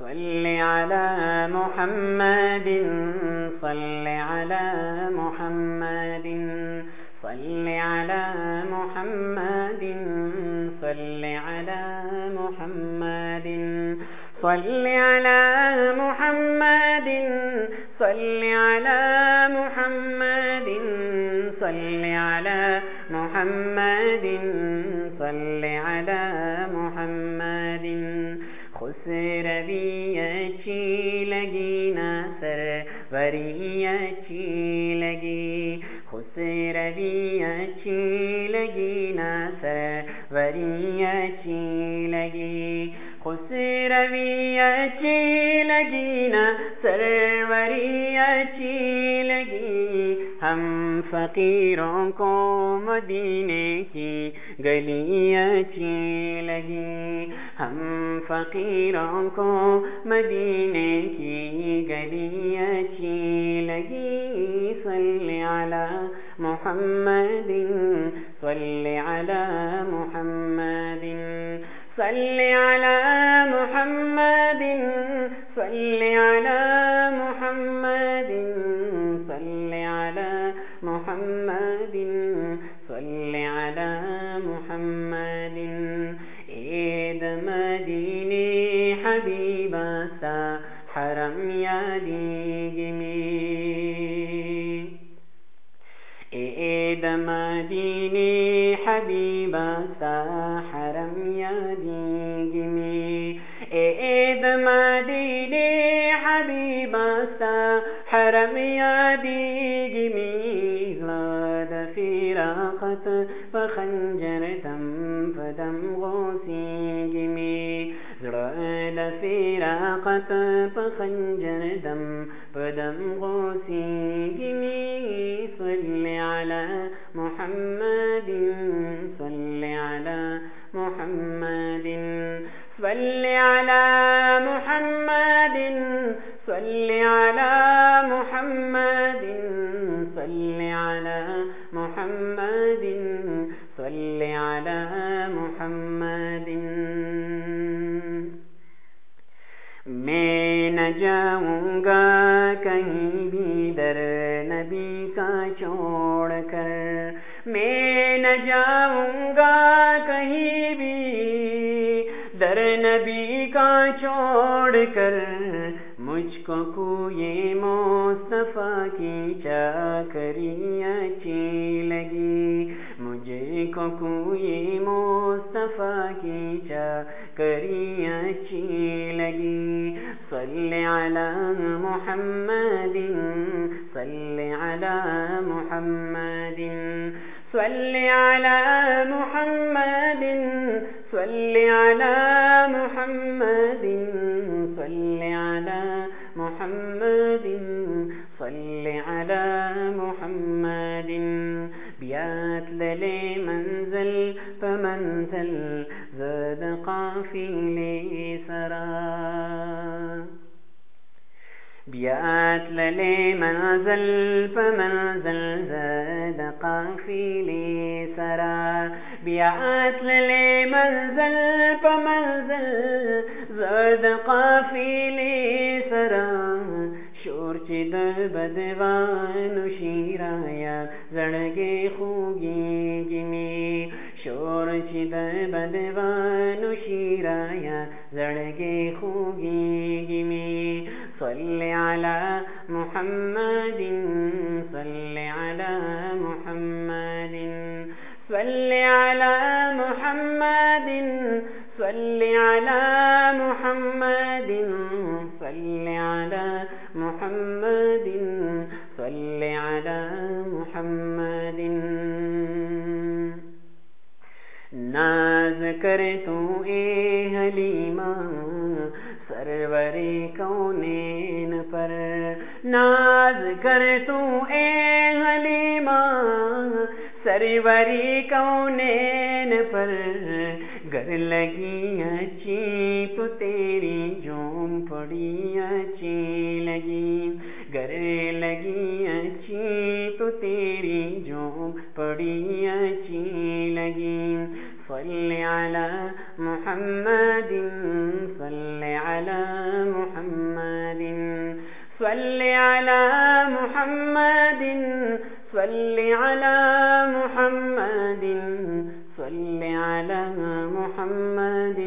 صل على محمد صل على محمد صل على محمد صل على محمد صل على محمد صل على محمد صل على محمد صل على محمد. خسر وری اچھی لگی نا سر وری اچھی لگی خوش روی اچھی لگی نا سر وری اچھی لگی خوش روی اچھی لگی نا سر وری اچھی لگی ہم فقیروں کو مدینے کی گلی اچھی لگی۔ हम फकीरों को मदीने की गली अच्छी लगी सल्ले अला मुहम्मदिन सल्ले अला मुहम्मदिन सल्ले باسا حرم يا ديجمي اي یادیگمی ای دمادینی حبیباسا حرم یادیگمی ای دمادینی حبیباسا حرم لا لاد قتل صداقت په خنجر دم فدم غوسي جمي صل على محمد صل على محمد صل على محمد صل على محمد صل على محمد میں نہ جاؤں گا کہیں بھی در نبی کا چھوڑ کر۔ میں نہ جاؤں گا کہیں بھی در نبی کا چھوڑ کر۔ مجھ کو کوئی مصطفیٰ کی چاکری اچھی لگی۔ مجھے کو کوئی مصطفیٰ کی چاکری اچھی صل على محمد صل على محمد صل على محمد صل على محمد صل على محمد صل على محمد. بيات للي منزل فمنزل زاد قافيه یاد للی منزل په منزل زد قافلی سرا. بیات للی منزل په منزل زد قافلی سرا. شور چې د بدوانو شیرایا زړګي خوږیږي می شور چې د بدوانو صل على محمد صل على محمد صل على محمد صل على محمد صل على محمد صل على محمد. ناز کرے پر ناز کر تو اے حلیمہ سرورِ کونین پر گر لگی اچھی، تو تیری جھونپڑی اچھی لگی۔ گر لگی اچھی، تو تیری جوم پڑی اچھی لگی۔ فل علی محمد صل على محمد صل على محمد صل على محمد.